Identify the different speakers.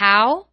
Speaker 1: how